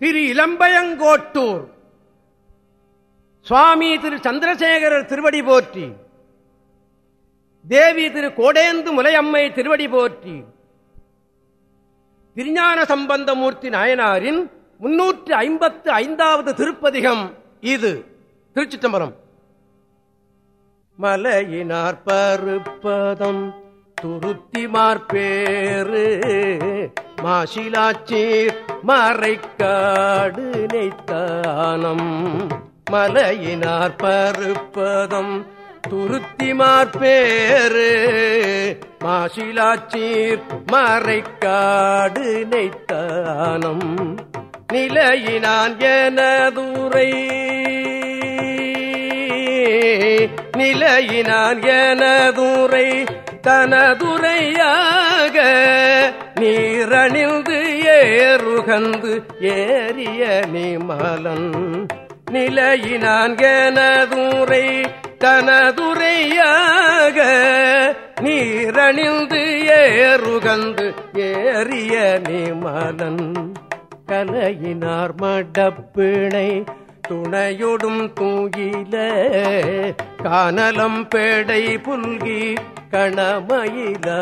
திரு இளம்பயங்கோட்டூர். சுவாமி திரு சந்திரசேகரர் திருவடி போற்றி. தேவி திரு கோடேந்து முலையம்மை திருவடி போற்றி. திருஞான சம்பந்தமூர்த்தி நாயனாரின் முன்னூற்று ஐம்பத்து ஐந்தாவது திருப்பதிகம் இது. திருச்சிட்டம்பரம் மலையினார் பருப்பதம் துருத்தி மார்பேறு மாசிலாச்சீர் மறைக்காடு நெய்த்தானம் மலையினார் பருப்பதம் துருத்தி மார்பேறு மாசிலாச்சீர் மறைக்காடு நெய்த்தானம் நிலையினான் எனதுரை. நிலையினான் எனதுரை தனதுரையாக நீரணிந்து ஏறுகந்து ஏறிய நிமலன் நிலையினான் எனதுரை தனதுரையாக நீரணிந்து ஏறுகந்து ஏறிய நிமலன் கலையினார் மடப்பிணை துணையொடும் தூயில கானலம் பேடை புல்கி கணமயிலாலும்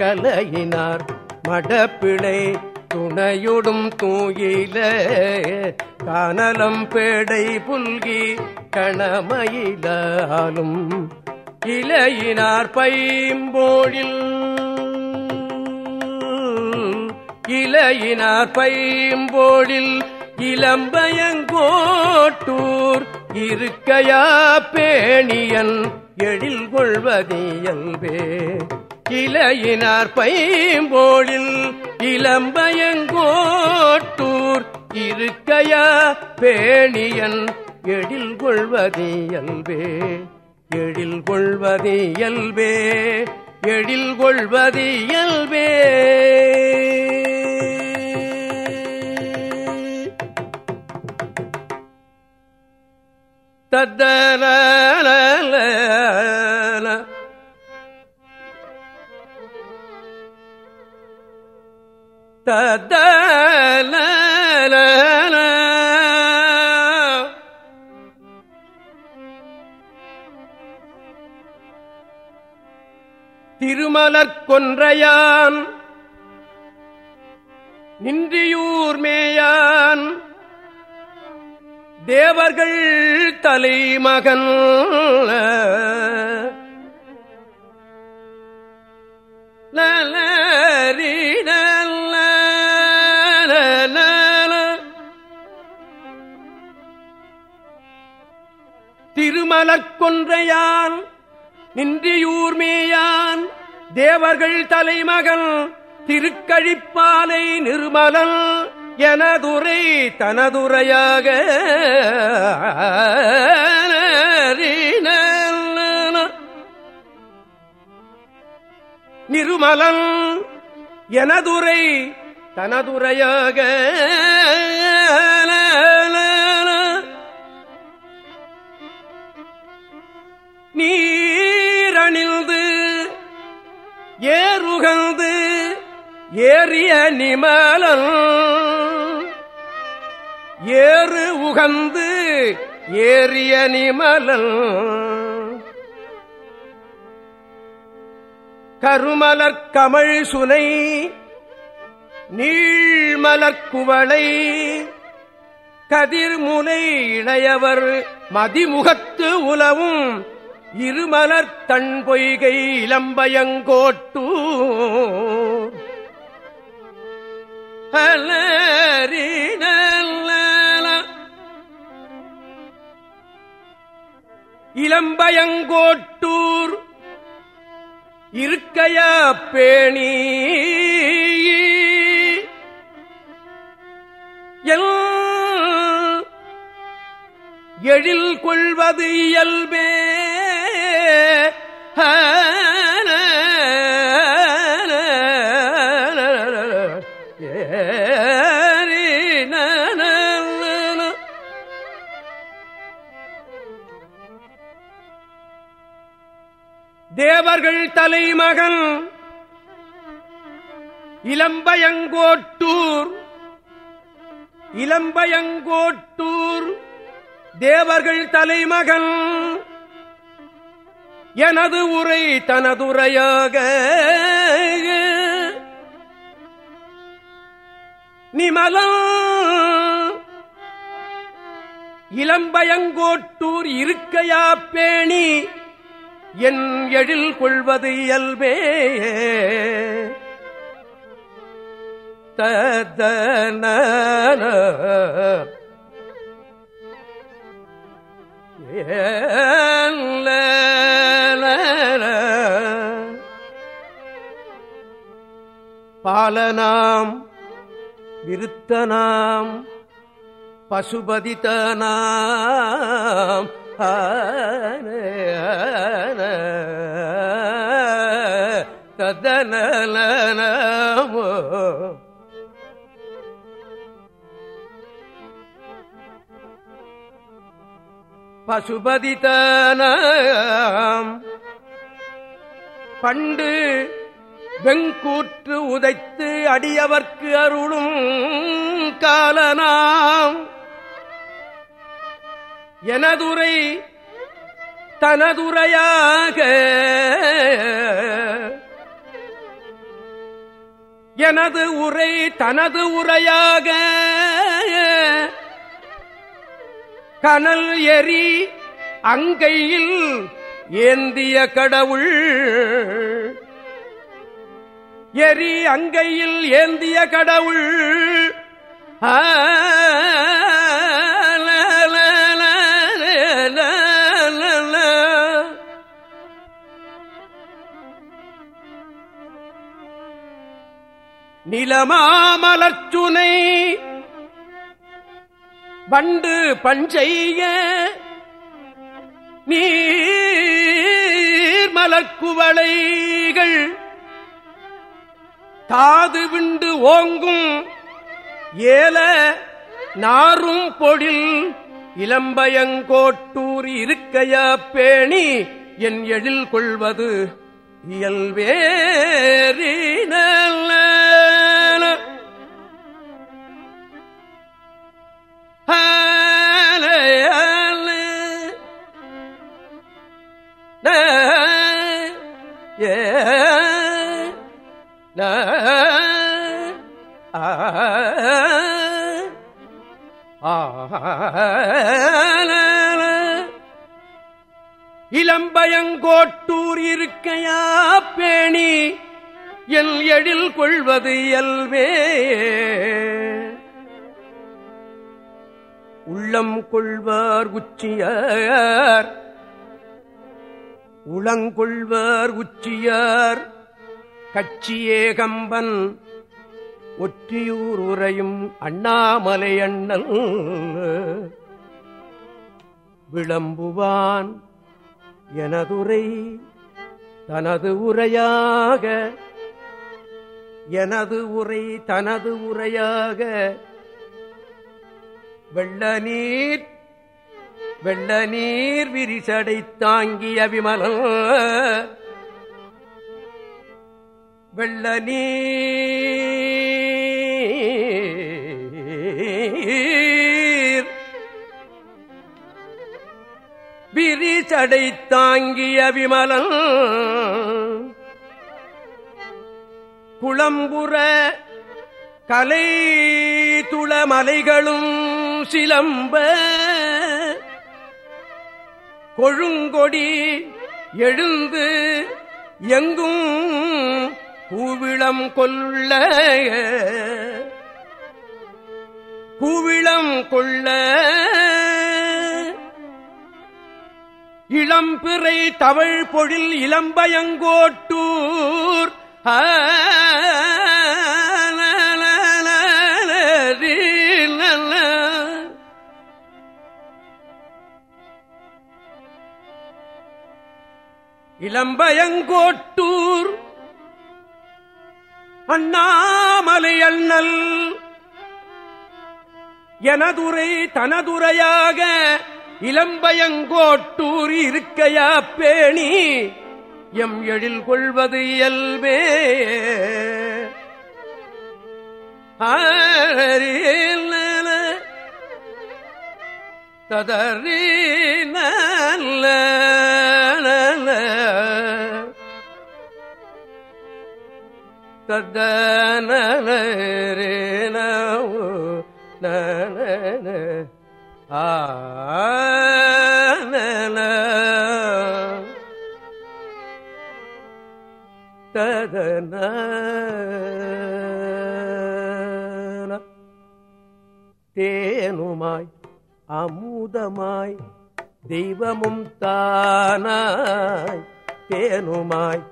கலையினார். மடப்பிழை துணையுடும் தூயில கானலம் பேடை புல்கி கணமயிலாலும் இலையினார் பைம்போழில். இலையினார் பைம்போழில் இளம்பயங்கோட்டூர் இருக்கையா பேணியன் எழில் கொள்வதியல்வே இலையினார் பைம்போழில் இளம்பயங்கோட்டூர் இருக்கையா பேணியன். எழில் கொள்வதியல்வே எழில் கொள்வதியல்வே எழில் கொள்வதியல்வே தத்தன தத்தன திருமலர் கொன்றையான் நின்றியூர் மேயான் தேவர்கள் தலைமகன் திருமலர் கொன்றையான் நின்றியூர்மேயான் தேவர்கள் தலைமகன் திருக்கழிப்பாலை நிர்மலன் எனதுரை தனதுரையாக நிருமலன் எனதுரை தனதுரையாக நீரணிந்து ஏறுகந்து ஏறிய நிமலன். ஏறு உகந்து ஏறிய நிமலன். கருமலர்கமழ் சுனை நீழ்மலர்குவளை கதிர்முனை இளையவர் மதிமுகத்து உலவும் இருமலர்த்தன் பொய்கை இளம்பயங்கோட்டு. இளம்பயங்கோட்டூர் இருக்கையா பேணி. எல் எழில் கொள்வது இயல்பே. தேவர்கள் தலைமகன் இளம்பயங்கோட்டூர் இளம்பயங்கோட்டூர் தேவர்கள் தலைமகன் எனது உரை தனதுரையாக. நிமலம் இளம்பயங்கோட்டூர் இருக்கையா பேணி என் எழில் கொள்வது இயல்பே. ததன பாலனாம் விருத்தனாம் பசுபதிதனாம் ததனமோ பசுபதிதனாம் பண்டு வெங்கூற்று உதைத்து அடியவர்க்கு அருளும் காலனாம். எனதுரை தனதுரையாக எனது உரை தனது உரையாக கனல் எரி அங்கையில் ஏந்திய கடவுள் எரி அங்கையில் ஏந்திய கடவுள். நிலமாமலர்ச்சுனை வண்டு பஞ்செய்ய நீர் மலர்க்குவளைகள் தாது விண்டு ஓங்கும் ஏல நாரும் பொழில் இளம்பயங்கோட்டூர் இருக்கையா பேணி என் எழில் கொள்வது இயல்வேறின. எழில் கொள்வது இயல்வே உள்ளம் கொள்வார் உச்சியார். உளங்கொள்வார் உச்சியார். கட்சியே கம்பன் ஒற்றியூர் உரையும் அண்ணாமலை அண்ணல். விளம்புவான் எனதுரை தனது உரையாக. எனது உரை தனது உரையாக. வெள்ள நீர் வெள்ள நீர் விரிசடை தாங்கிய விமலம் வெள்ள நீர் விரிசடை தாங்கிய விமலம் குளம்புற கலை துளமலைகளும் சிலம்ப கொழுங்கொடி எழுந்து எங்கும் பூவிளம் கொள்ள பூவிளம் கொள்ள இளம்பிறை தவழ் பொழில் இளம்பயங்கோட்டூர் ஆ, இளம்பயங்கோட்டூர் அண்ணாமலை அண்ணல் எனதுரை தனதுரையாக இளம்பயங்கோட்டூர் இருக்கையா பேணி எம் எழில் கொள்வது இயல்பே. ஆரில் ததறி நல்ல ததனரே நன ஆ ததன தேனுமாய் அமுதமாய் தெய்வமும் தானாய். தேனுமாய்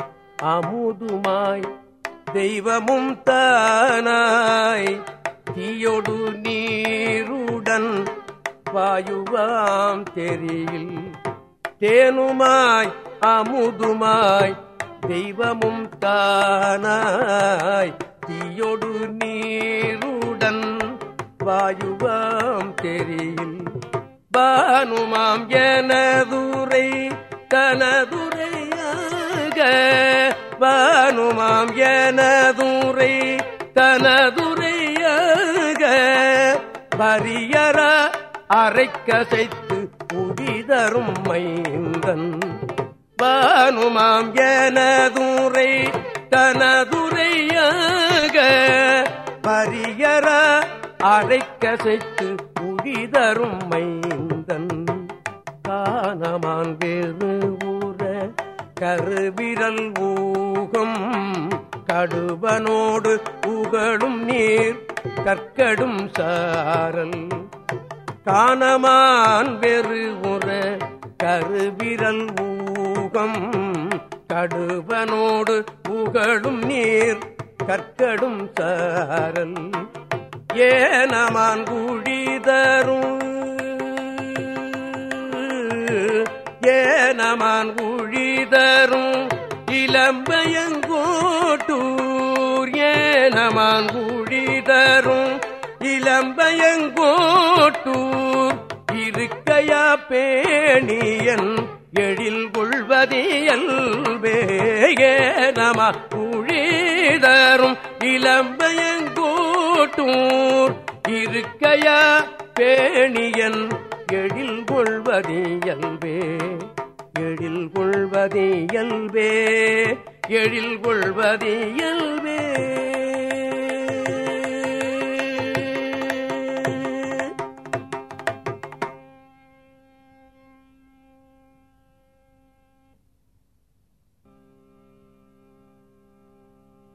அமுதுமாய் தெய்வமும் தானாய். தீயொடு நீருடன் வாயுவாம் தெரியில் தேனுமாய் அமுதுமாய் தெய்வமும் தானாய். தீயொடு நீருடன் வாயுவாம் தெரியில் பானுமாம் எனதுரை தனதுரையாக பானுமாம் எனதுரை தனதுரையாக வரியற அரைக்கசைத்து புதிதரும் மைந்தன். பானுமாம் எனதுரை தனதுரையாக பரியற அரைக்கசைத்து புதிதரும் மைந்தன். காணமான் வேறு கருவிரல் ஊகம். கடுவனோடு புகழும் நீர் கற்கடும் சாரல். காணமான் வெறு உற கருவிரல் ஊகம். கடுவனோடு புகழும் நீர் கற்கடும் சாரல். ஏனமான் குழிதரும் நமான் குழிதரும் இளம்பயங்கோட்டூர் ஏனமான் குழிதரும் இளம்பயங்கோட்டூர் இருக்கையா பேணியன் எழில் கொள்வதியல்வே நம குழிதரும் இளம்பயங்கோட்டூர் இருக்கையா பேணியன் எழில் கொள்வதியல்வே எழில் கொள்வதியல்வே எழில் கொள்வதியல்வே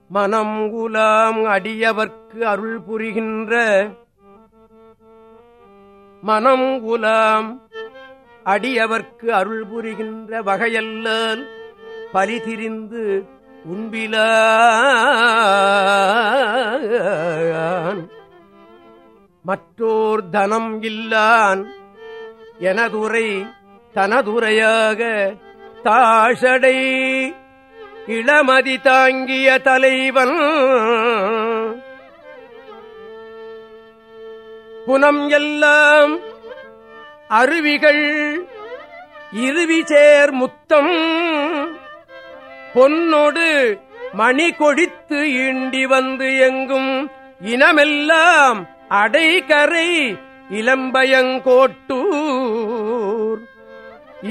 மனம் குலாம் அடியவர்க்கு அருள் புரிகின்ற மனம் குலாம் அடியவர்க்கு அருள் புரிகின்ற வகையல்லால் பலி திரிந்து உண்பிலான். மற்றோர் தனம் இல்லான் எனதுரை தனதுரையாக தாஷடை இளமதி தாங்கிய தலைவன். புனம் எல்லாம் அருவிகள் இருவிசேர் முத்தம். பொன்னொடு மணி கொடித்து ஈண்டி வந்து எங்கும் இனமெல்லாம் அடைகரை இளம்பயங்கோட்டூர்.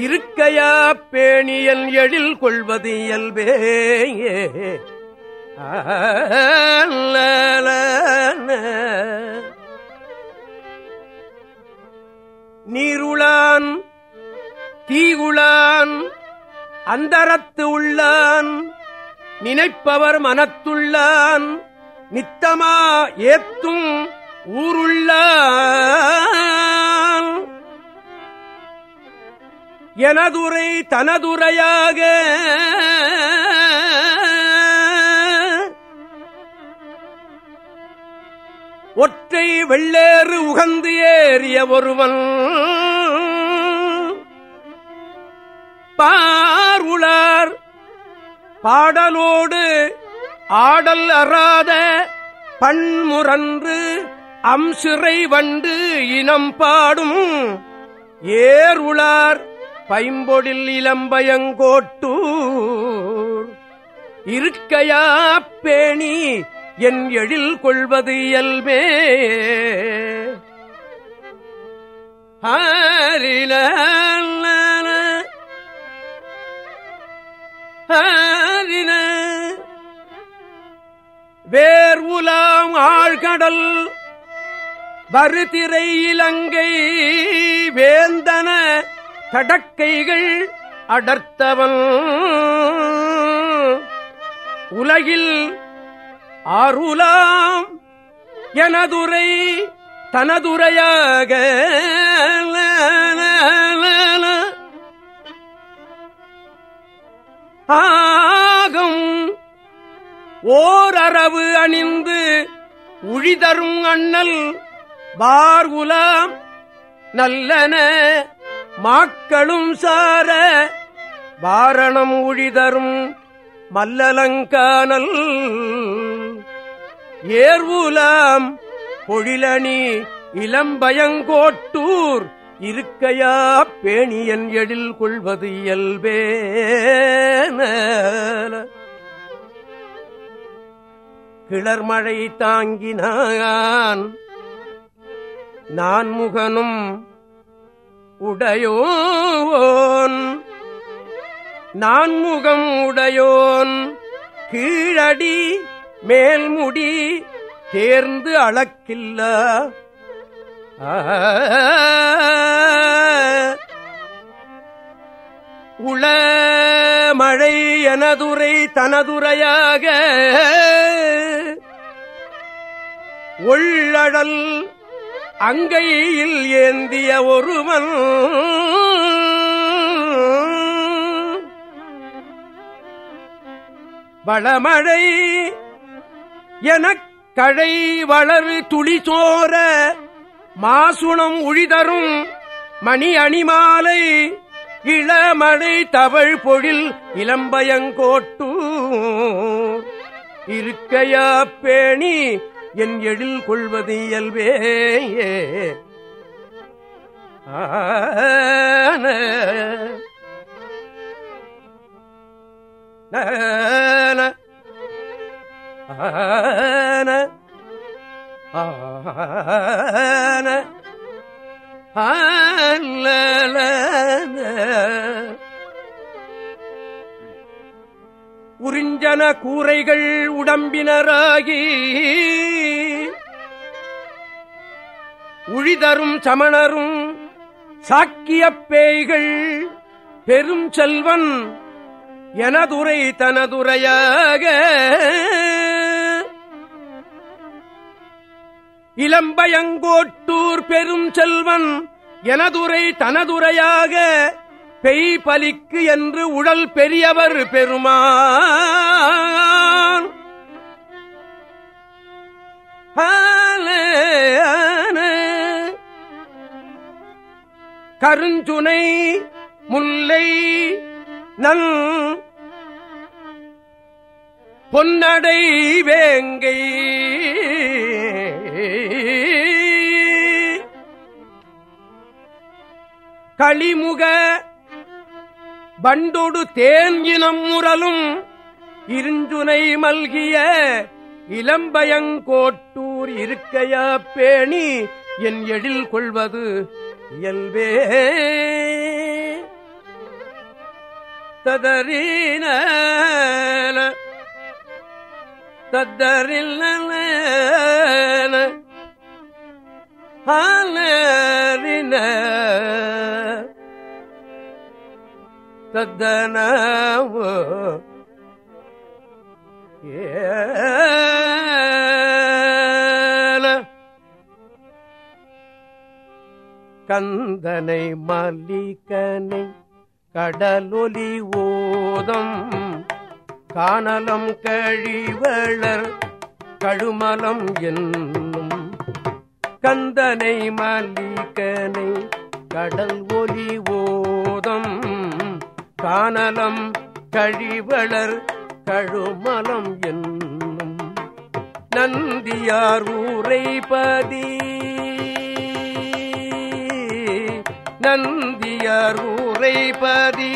இருக்கையா பேணியல் எழில் கொள்வது இயல்பே ஆ நீருளான் தீகுளான் அந்தரத்து உள்ளான் நினைப்பவர் மனத்துள்ளான் நித்தமா ஏத்தும் ஊருள்ள எனதுரை தனதுரையாக ஒற்றை வெள்ளேறு உகந்து ஏறிய ஒருவன் பாருளார் பாடலோடு ஆடல் அறாத பண்முரன்று அம்சிறை வண்டு இனம் பாடும். ஏருளார் பைம்பொடில் இளம்பயங்கோட்டூர். இருக்கையா பேணி என் எழில் கொள்வது இயல்பே. ஹரிலன் வேர் உலாம் ஆழ்கடல் வருதிரை இலங்கை வேந்தன தடக்கைகள் அடர்த்தவன். உலகில் அருளாம் எனதுரை தனதுரையாக ஆகும். ஓர் அரவு அணிந்து உழிதரும் அண்ணல் பார் உலாம் நல்லன மாக்களும் சார வாரணம் உழிதரும் மல்லலங்கானல். ஏர்வுலாம் பொழிலணி இளம்பயங்கோட்டூர் இருக்கையா பேணியன் எழில் கொள்வது இயல்பே கிளர்மழை தாங்கினான் நான் முகனும் உடையோன். நான்முகம் உடையோன் கீழடி மேல்முடி தேர்ந்து அளக்கில்ல. உள மழை எனதுரை தனதுரையாக ஒள்ளடல் அங்கையில் ஏந்திய ஒருவன் வளமழை எனக் கழை வளரு துளி மாசுணம் உழிதரும் மணி அணிமாலை இளமழை தவழ் பொழில் இளம்பயங்கோட்டு. இருக்கையா பேணி என் எழில் கொள்வது இயல்பே. ஆன. ஆன ஆன. ஆன. உறிஞ்சன கூரைகள் உடம்பினராகி உழிதரும் சமணரும் சாக்கிய பேய்கள் பெரும் செல்வன் எனதுரை தனதுரையாக. இளம்பயங்கோட்டூர் பெரும் செல்வன் எனதுரை தனதுரையாக பெய் பலிக்கு என்று உடல் பெரியவர் பெருமான். கருஞ்சுனை முல்லை நல் பொன்னடை வேங்கை. களிமுக பண்டொடு தேன் இனம் முரலும் இருஞ்சுனை மல்கிய இளம்பயங்கோட்டூர் இருக்கையா பேணி என் எழில் கொள்வது இயல்பே. ததறின தத்தரில் ஹாலரின தத்தனவோ ஏல. கந்தனை மல்லிகனை கடலொலி ஓதம் காணலம் கழிவளர் கழுமலம் என்னும் கந்தனை மல்லிகனை கடல் ஒலி ஓதம் காணலம் கழிவளர் கழுமலம் என்னும் நந்தியார் ஊரைபதி நந்தியார் ஊரைபதி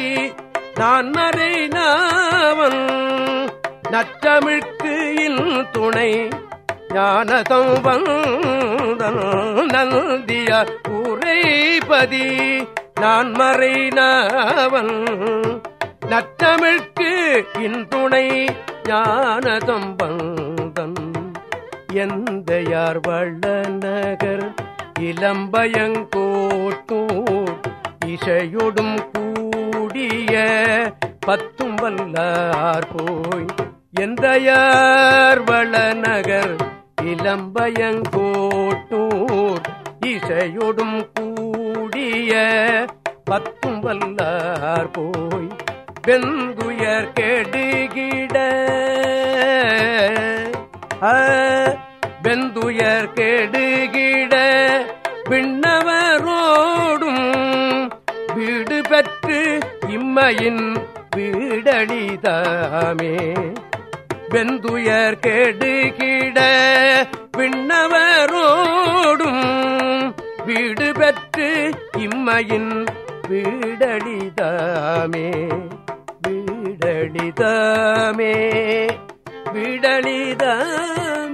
நான் நரை நாவன் நற்றமிழ்க்கு இன் துணை ஞானதம் வந்தன் நந்தியார் ஊரைபதி நான் மறைனவன் நற்றமிழ்க்கு இன் துணை ஞானதம் வந்தன் எந்த யார் வள்ள நகர் இளம்பயங்கோட்டூர் இசையொடும் கூடிய பத்தும் வல்லார் போய் எந்த யார் வளநகர் இளம்பயங்கோட்டூர் இசையொடும் கூடிய பத்தும் வல்லார் போய் வெந்துயர் கெடுகிட. வெந்துயர் கெடுகிட. விண்ணவரோடும் வீடு பெற்று இம்மையின் வீடழிதாமே. பெந்துயர் கெடுகிட விண்ணவரோடும் வீடு பெற்று இம்மையின் வீடழிதாமே வீடழிதாமே வீடழிதாம்.